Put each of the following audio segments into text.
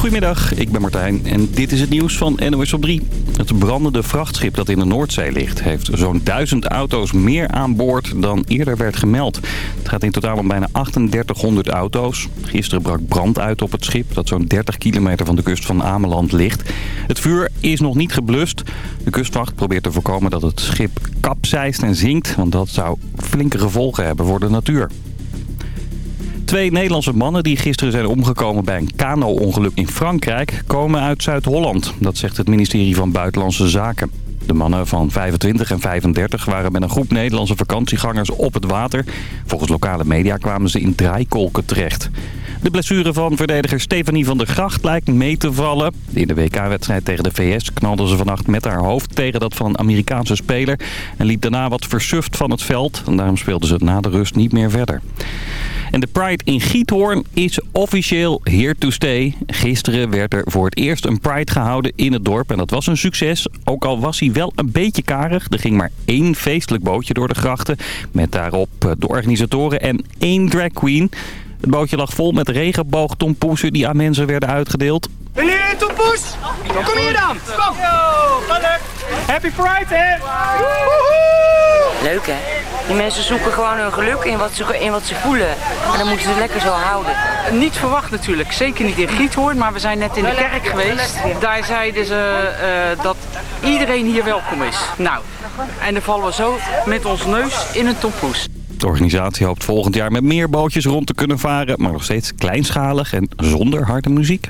Goedemiddag, ik ben Martijn en dit is het nieuws van NOS op 3. Het brandende vrachtschip dat in de Noordzee ligt... heeft zo'n duizend auto's meer aan boord dan eerder werd gemeld. Het gaat in totaal om bijna 3800 auto's. Gisteren brak brand uit op het schip... dat zo'n 30 kilometer van de kust van Ameland ligt. Het vuur is nog niet geblust. De kustwacht probeert te voorkomen dat het schip kapseist en zinkt... want dat zou flinke gevolgen hebben voor de natuur. Twee Nederlandse mannen die gisteren zijn omgekomen bij een kano-ongeluk in Frankrijk... komen uit Zuid-Holland. Dat zegt het ministerie van Buitenlandse Zaken. De mannen van 25 en 35 waren met een groep Nederlandse vakantiegangers op het water. Volgens lokale media kwamen ze in draaikolken terecht. De blessure van verdediger Stefanie van der Gracht lijkt mee te vallen. In de WK-wedstrijd tegen de VS knalde ze vannacht met haar hoofd tegen dat van een Amerikaanse speler... en liep daarna wat versuft van het veld. En daarom speelde ze na de rust niet meer verder. En de Pride in Giethoorn is officieel here to stay. Gisteren werd er voor het eerst een Pride gehouden in het dorp. En dat was een succes. Ook al was hij wel een beetje karig. Er ging maar één feestelijk bootje door de grachten. Met daarop de organisatoren en één drag queen. Het bootje lag vol met regenboogtompoesen die aan mensen werden uitgedeeld. Wil je een tompoes? Kom hier dan. Kom. Happy Pride, hè? Leuk hè? Die mensen zoeken gewoon hun geluk in wat ze, in wat ze voelen. En dan moeten ze lekker zo houden. Niet verwacht natuurlijk, zeker niet in Giethoorn, maar we zijn net in de kerk geweest. Daar zeiden ze uh, dat iedereen hier welkom is. Nou, en dan vallen we zo met ons neus in een tompoes. De organisatie hoopt volgend jaar met meer bootjes rond te kunnen varen, maar nog steeds kleinschalig en zonder harde muziek.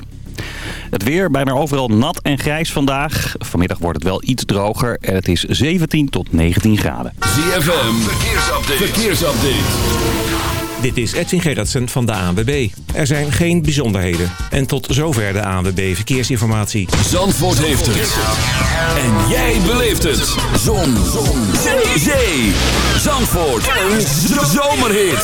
Het weer bijna overal nat en grijs vandaag. Vanmiddag wordt het wel iets droger en het is 17 tot 19 graden. ZFM, verkeersupdate. verkeersupdate. Dit is Edwin Gerritsen van de ANWB. Er zijn geen bijzonderheden. En tot zover de ANWB Verkeersinformatie. Zandvoort heeft het. En jij beleeft het. Zon. Zon. Zee. Zandvoort. Een zomerhit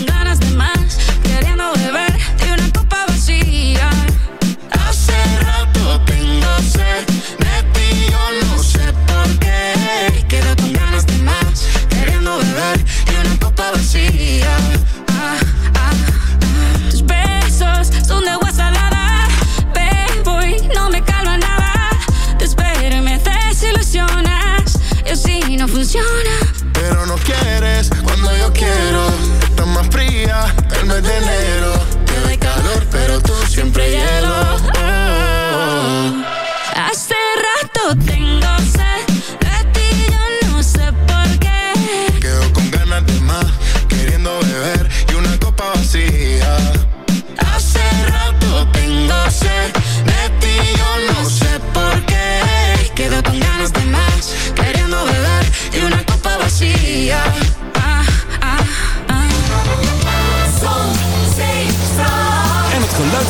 vacía. Ah, ah, ah. Tus besos son de agua salada. Bebo y no me calma nada. Te espero y me desilusionas. Yo sí no funciona. Pero no quieres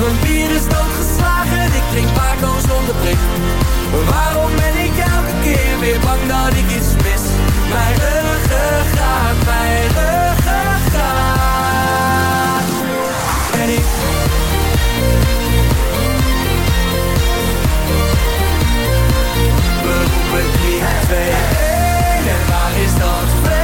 Mijn bier is doodgeslagen. Ik drink Paco zonder prik. Waarom ben ik elke keer weer bang dat ik iets mis? Mijn ruggengraat, mijn ruggengraat. En ik... We roepen 3, 2, 1 En waar is dat feestje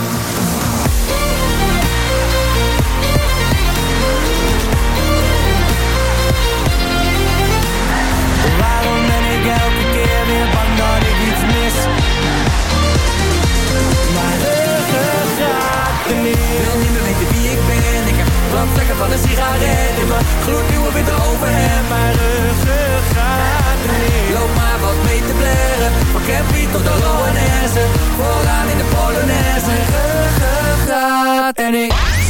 Van een sigaret in mijn gloednieuwe witte overhemd. Mijn ruggengraat remix. Loop maar wat mee te blaren. Van Campy tot de Loanesse. Vooraan in de Polonaise. Ruggengraat en ik.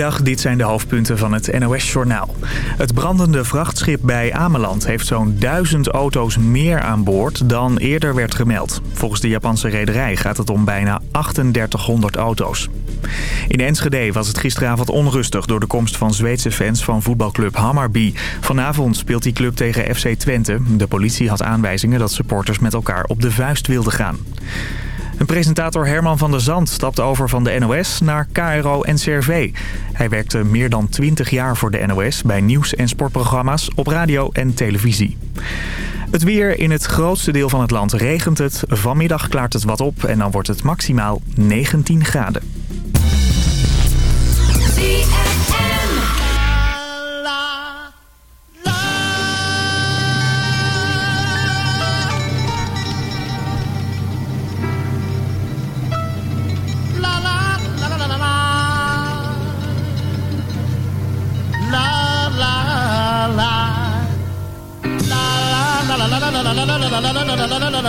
Dit zijn de hoofdpunten van het NOS-journaal. Het brandende vrachtschip bij Ameland heeft zo'n duizend auto's meer aan boord dan eerder werd gemeld. Volgens de Japanse rederij gaat het om bijna 3800 auto's. In Enschede was het gisteravond onrustig door de komst van Zweedse fans van voetbalclub Hammarby. Vanavond speelt die club tegen FC Twente. De politie had aanwijzingen dat supporters met elkaar op de vuist wilden gaan. Een presentator Herman van der Zand stapte over van de NOS naar KRO-NCRV. Hij werkte meer dan 20 jaar voor de NOS bij nieuws- en sportprogramma's op radio en televisie. Het weer in het grootste deel van het land regent het. Vanmiddag klaart het wat op en dan wordt het maximaal 19 graden.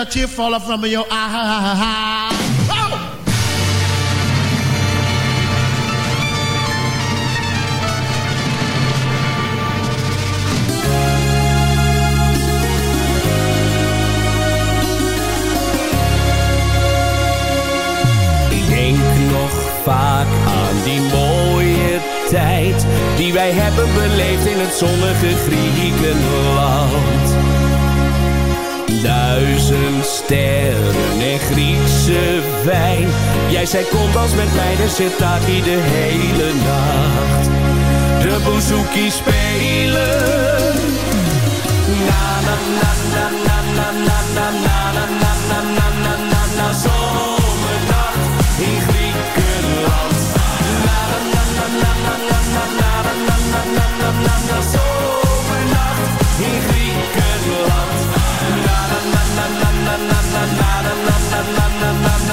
a tear falling from your oh! denk nog vaak aan die mooie tijd die wij hebben beleefd in het zonnige Griekenland duizend sterren en Griekse wijn. Jij zei kom als met mij, dan zit daar die de hele nacht. De bouzouki spelen. Na na na na na na na na na na na na na na zomernacht in Griekenland.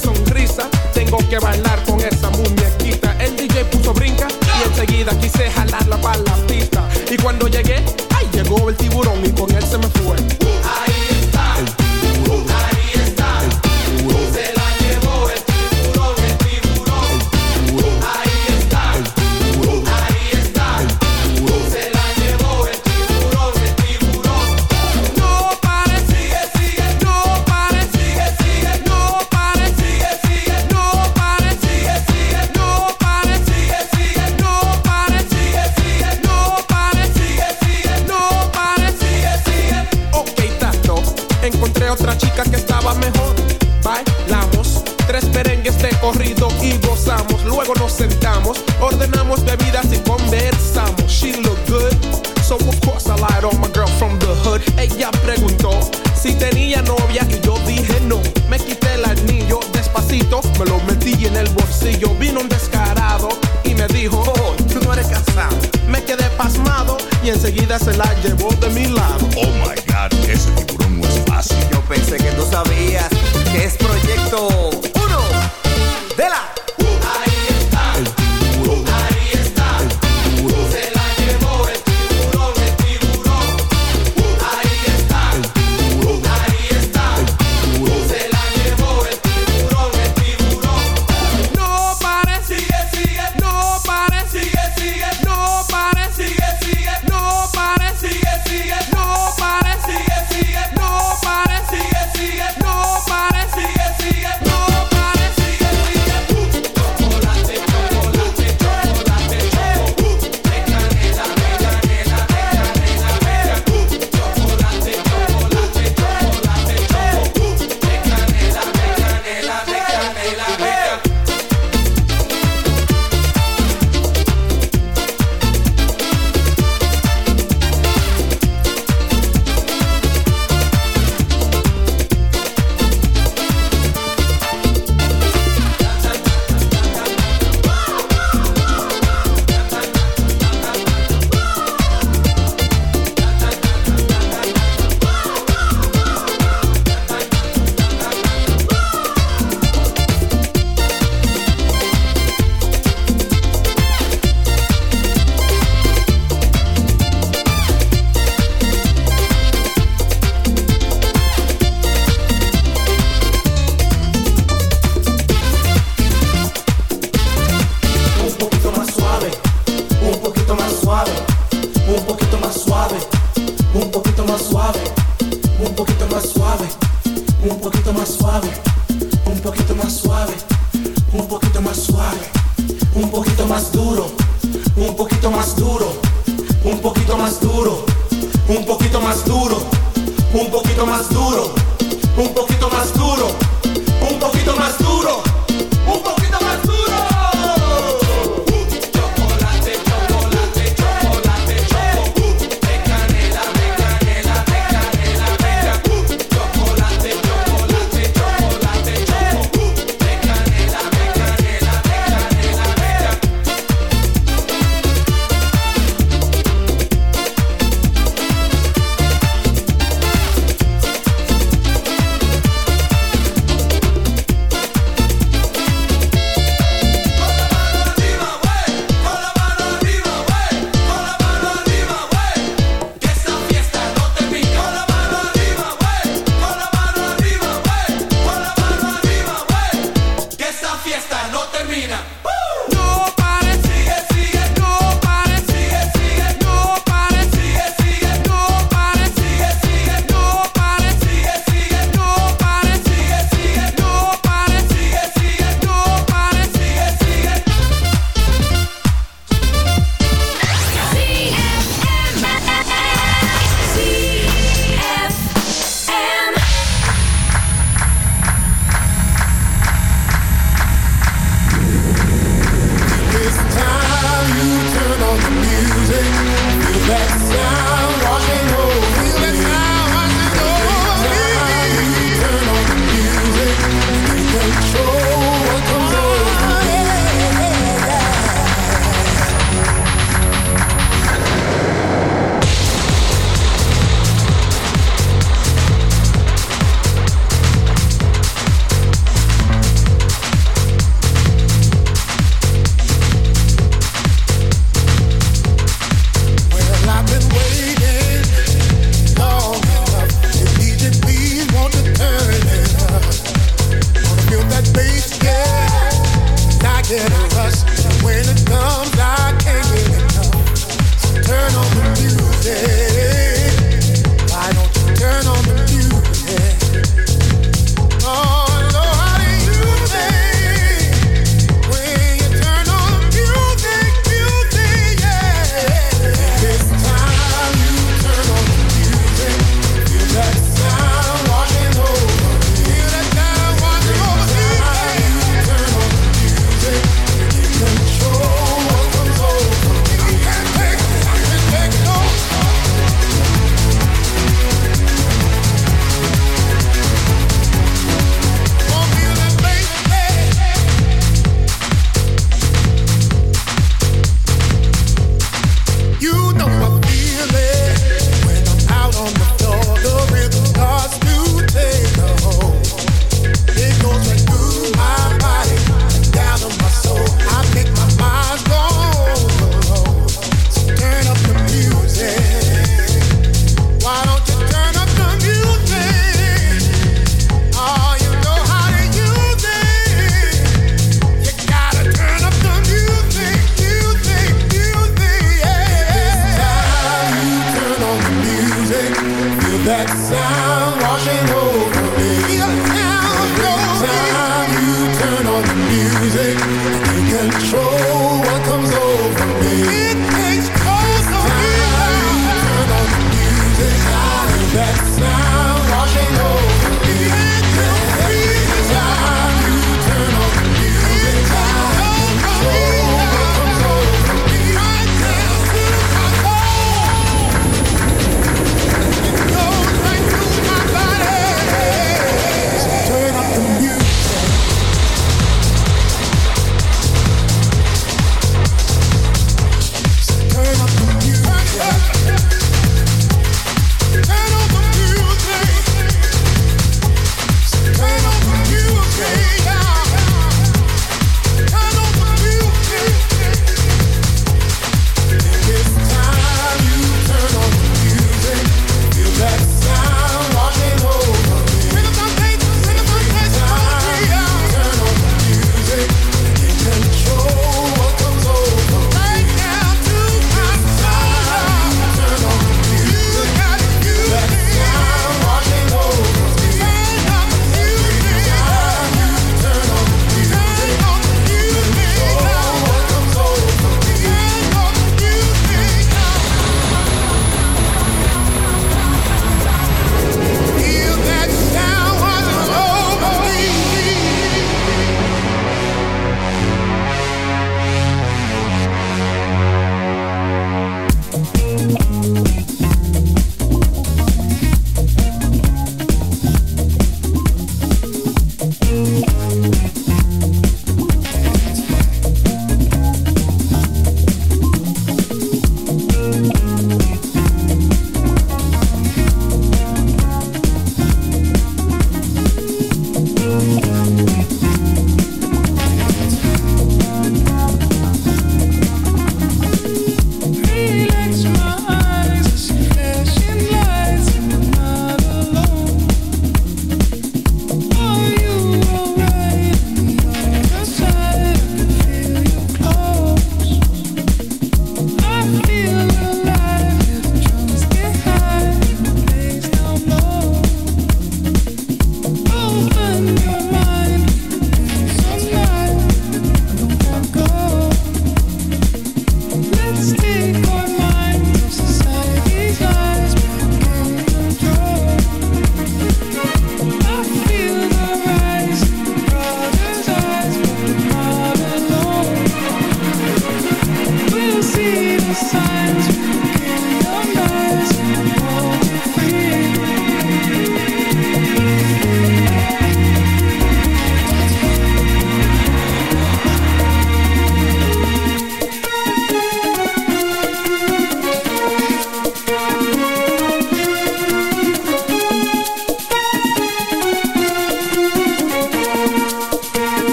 songs